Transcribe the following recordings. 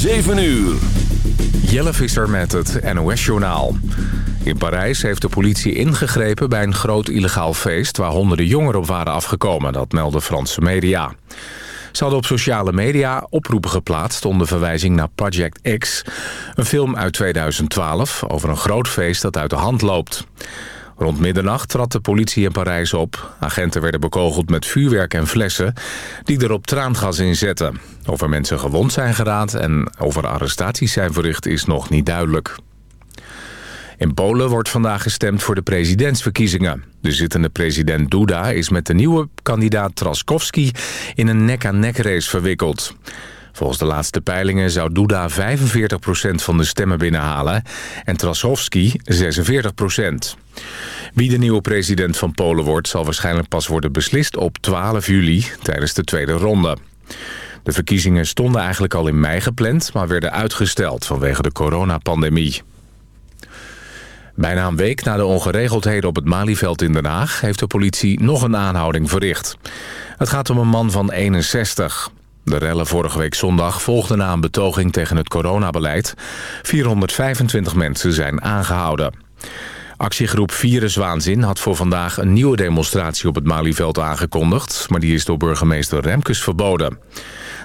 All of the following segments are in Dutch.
7 uur. Jelle Visser met het NOS-journaal. In Parijs heeft de politie ingegrepen bij een groot illegaal feest... waar honderden jongeren op waren afgekomen, dat melden Franse media. Ze hadden op sociale media oproepen geplaatst onder verwijzing naar Project X... een film uit 2012 over een groot feest dat uit de hand loopt. Rond middernacht trad de politie in Parijs op. Agenten werden bekogeld met vuurwerk en flessen die erop traangas inzetten. Of er mensen gewond zijn geraakt en of er arrestaties zijn verricht is nog niet duidelijk. In Polen wordt vandaag gestemd voor de presidentsverkiezingen. De zittende president Duda is met de nieuwe kandidaat Traskowski in een nek-aan-nek race verwikkeld. Volgens de laatste peilingen zou Duda 45% van de stemmen binnenhalen en Traskowski 46%. Wie de nieuwe president van Polen wordt zal waarschijnlijk pas worden beslist op 12 juli tijdens de tweede ronde. De verkiezingen stonden eigenlijk al in mei gepland, maar werden uitgesteld vanwege de coronapandemie. Bijna een week na de ongeregeldheden op het Malieveld in Den Haag... heeft de politie nog een aanhouding verricht. Het gaat om een man van 61. De rellen vorige week zondag volgden na een betoging tegen het coronabeleid. 425 mensen zijn aangehouden. Actiegroep Viruswaanzin had voor vandaag een nieuwe demonstratie op het Malieveld aangekondigd... maar die is door burgemeester Remkes verboden.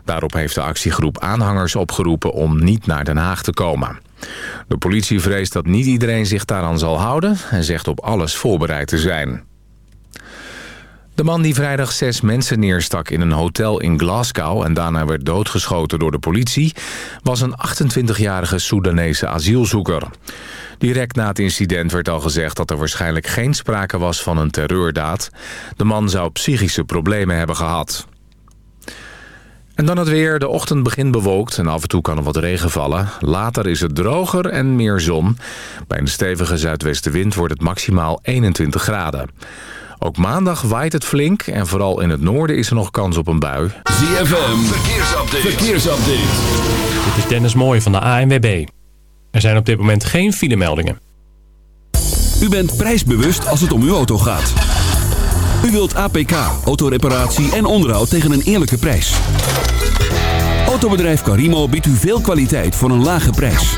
Daarop heeft de actiegroep aanhangers opgeroepen om niet naar Den Haag te komen. De politie vreest dat niet iedereen zich daaraan zal houden... en zegt op alles voorbereid te zijn. De man die vrijdag zes mensen neerstak in een hotel in Glasgow... en daarna werd doodgeschoten door de politie... was een 28-jarige Soedanese asielzoeker. Direct na het incident werd al gezegd dat er waarschijnlijk geen sprake was van een terreurdaad. De man zou psychische problemen hebben gehad. En dan het weer. De ochtend begint bewolkt en af en toe kan er wat regen vallen. Later is het droger en meer zon. Bij een stevige zuidwestenwind wordt het maximaal 21 graden. Ook maandag waait het flink en vooral in het noorden is er nog kans op een bui. ZFM, verkeersupdate. verkeersupdate. Dit is Dennis Mooij van de ANWB. Er zijn op dit moment geen filemeldingen. U bent prijsbewust als het om uw auto gaat. U wilt APK, autoreparatie en onderhoud tegen een eerlijke prijs. Autobedrijf Carimo biedt u veel kwaliteit voor een lage prijs.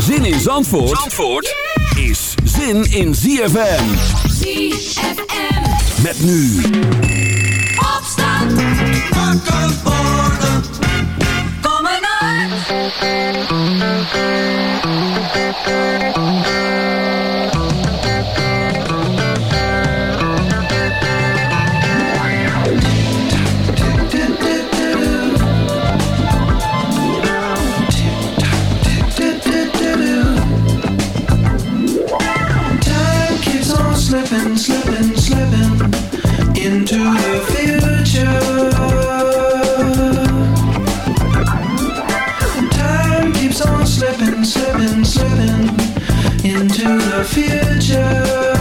Zin in Zandvoort, Zandvoort is zin in ZFM. ZFM. Met nu Opstand. Wakker worden. Kom eruit. Time future.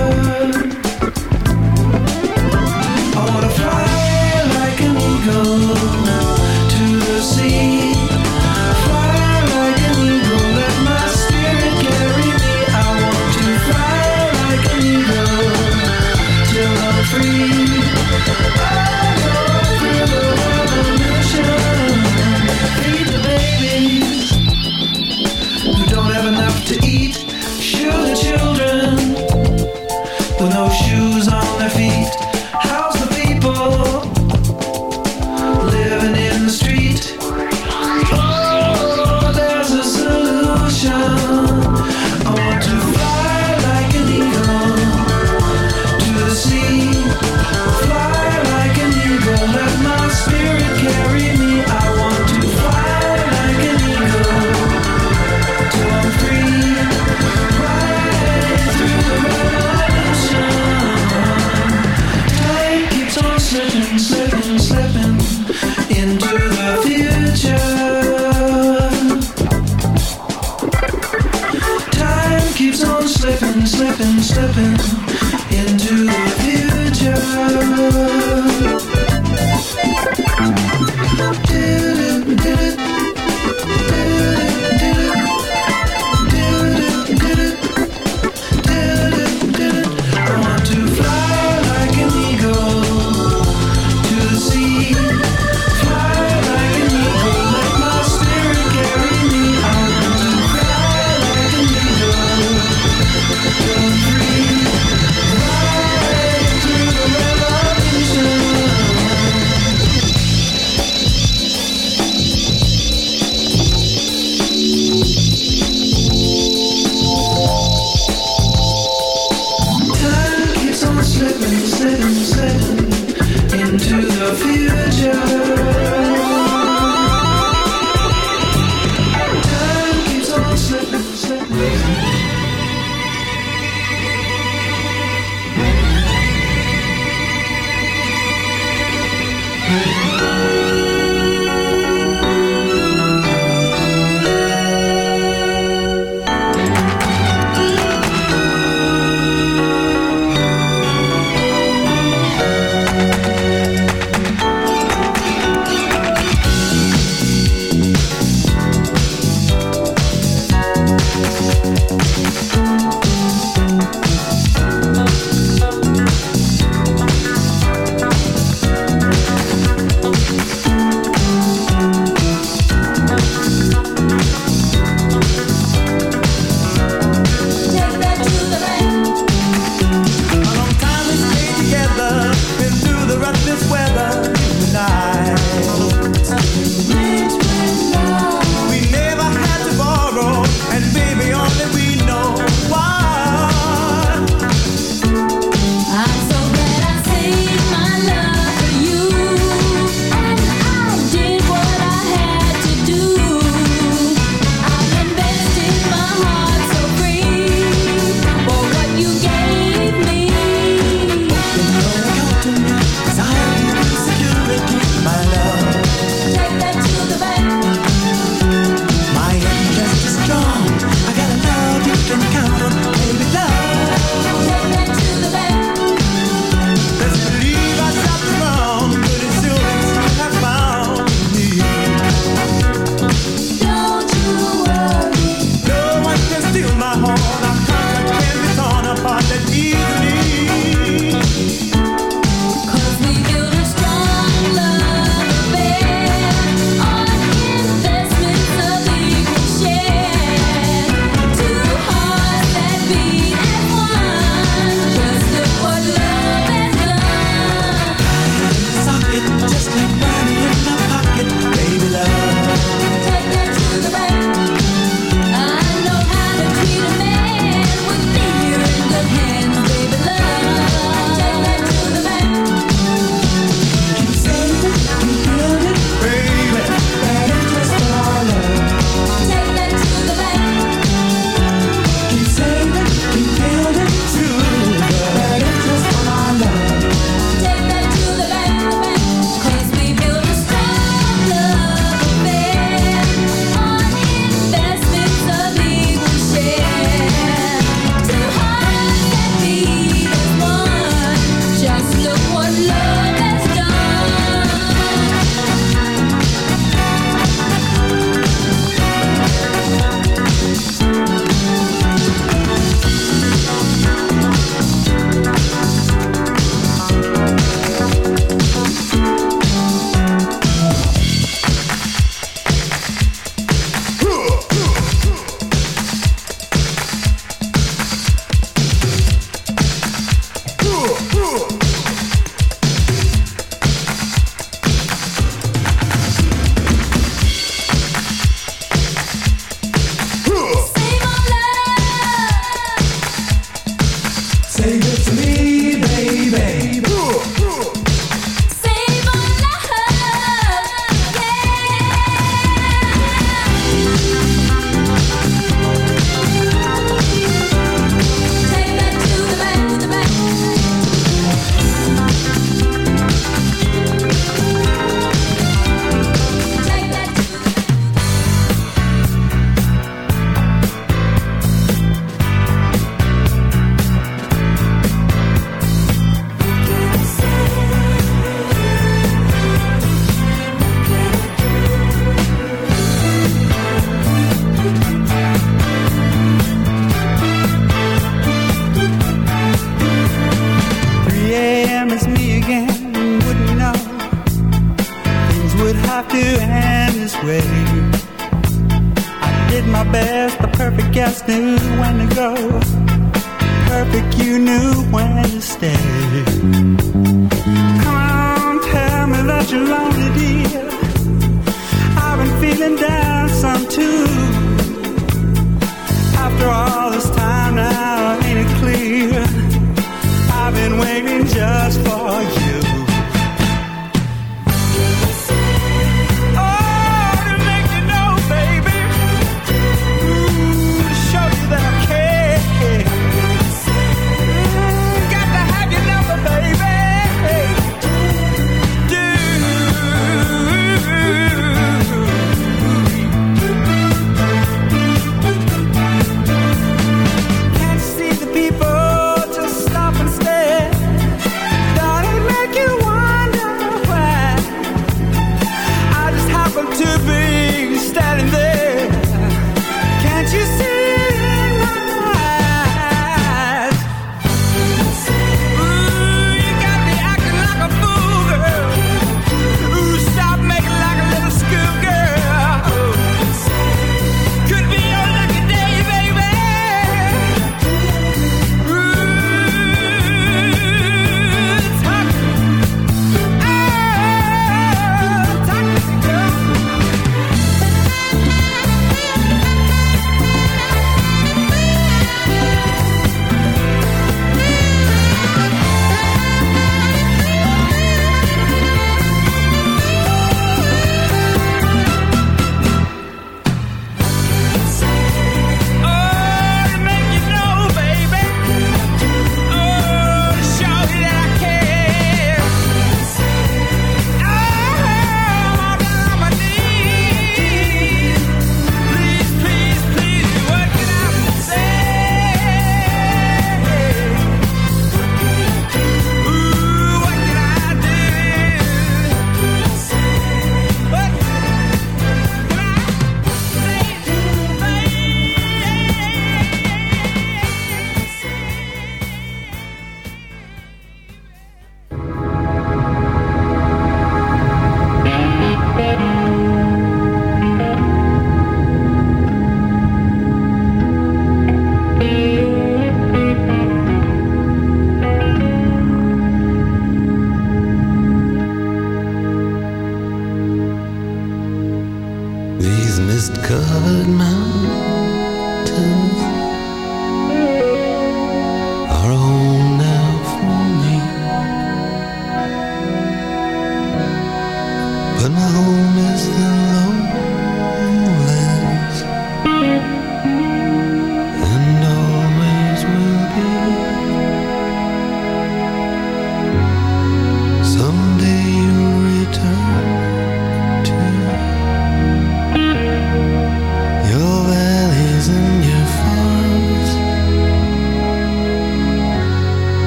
what love.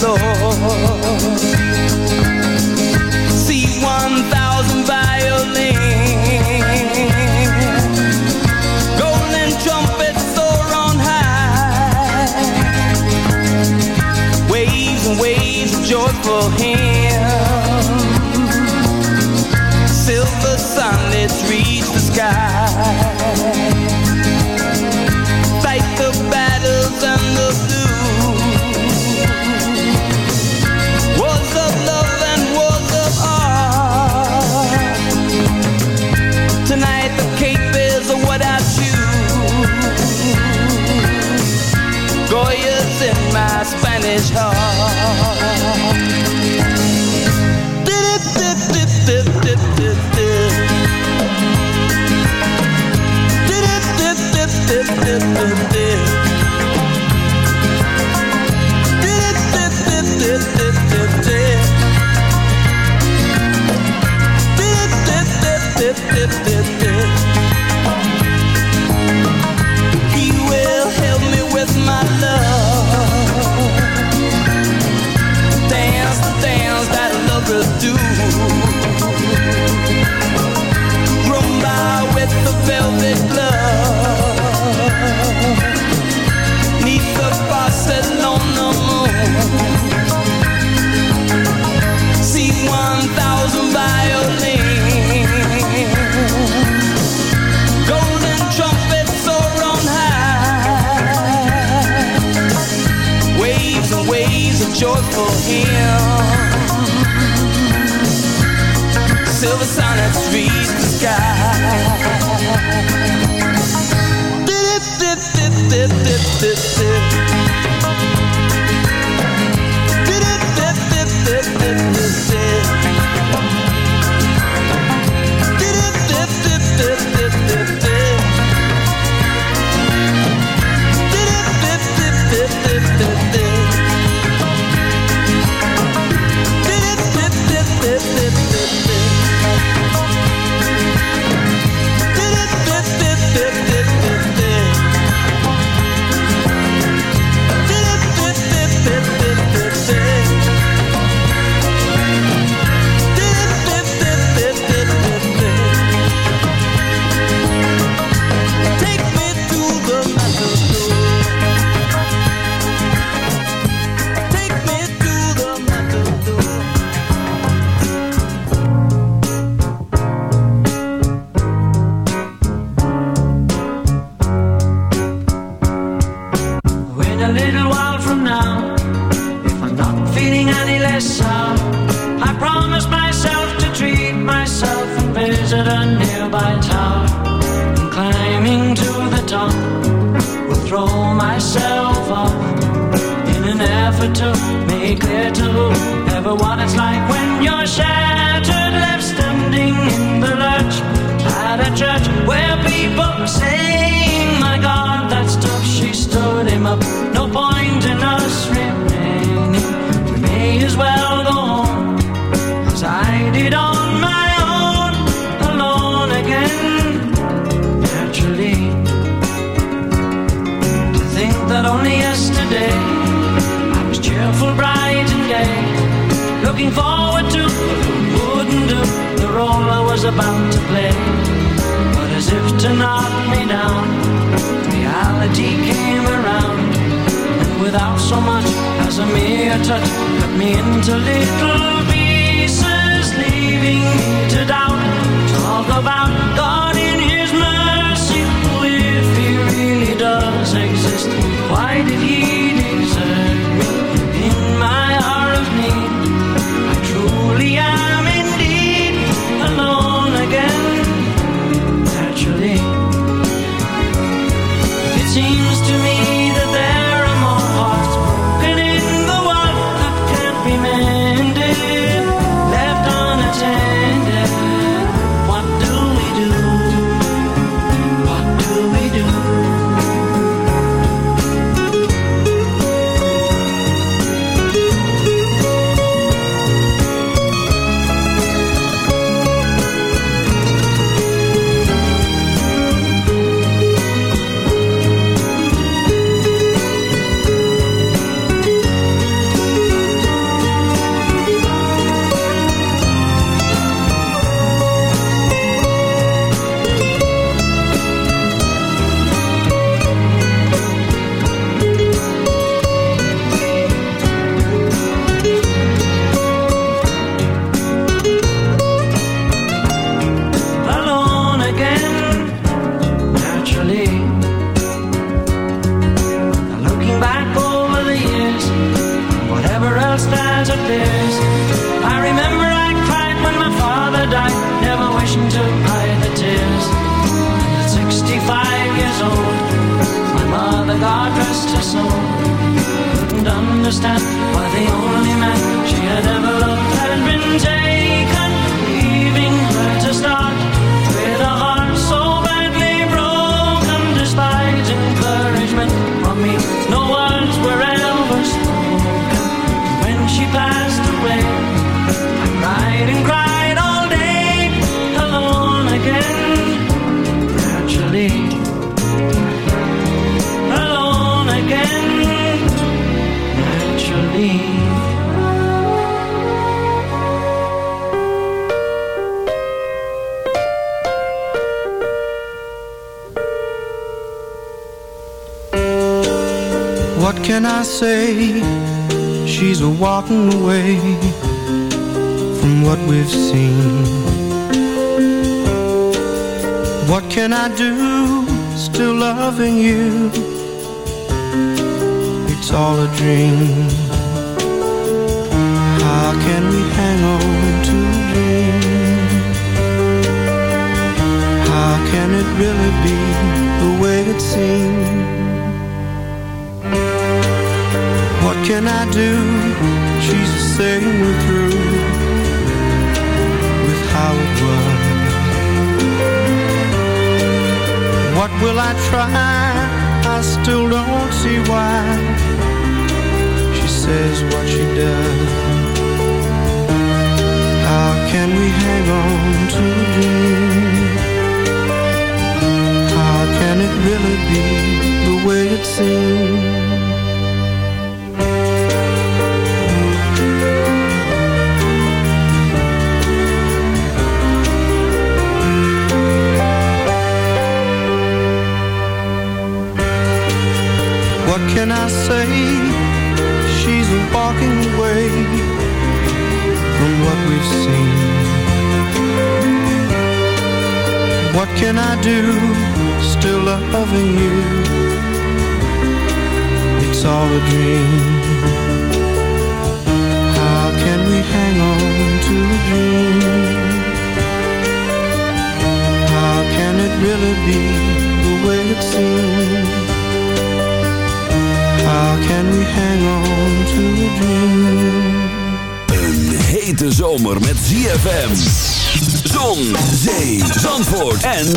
See one thousand violins, golden trumpets soar on high, waves and waves of joyful hymns. I do?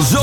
Zandvoort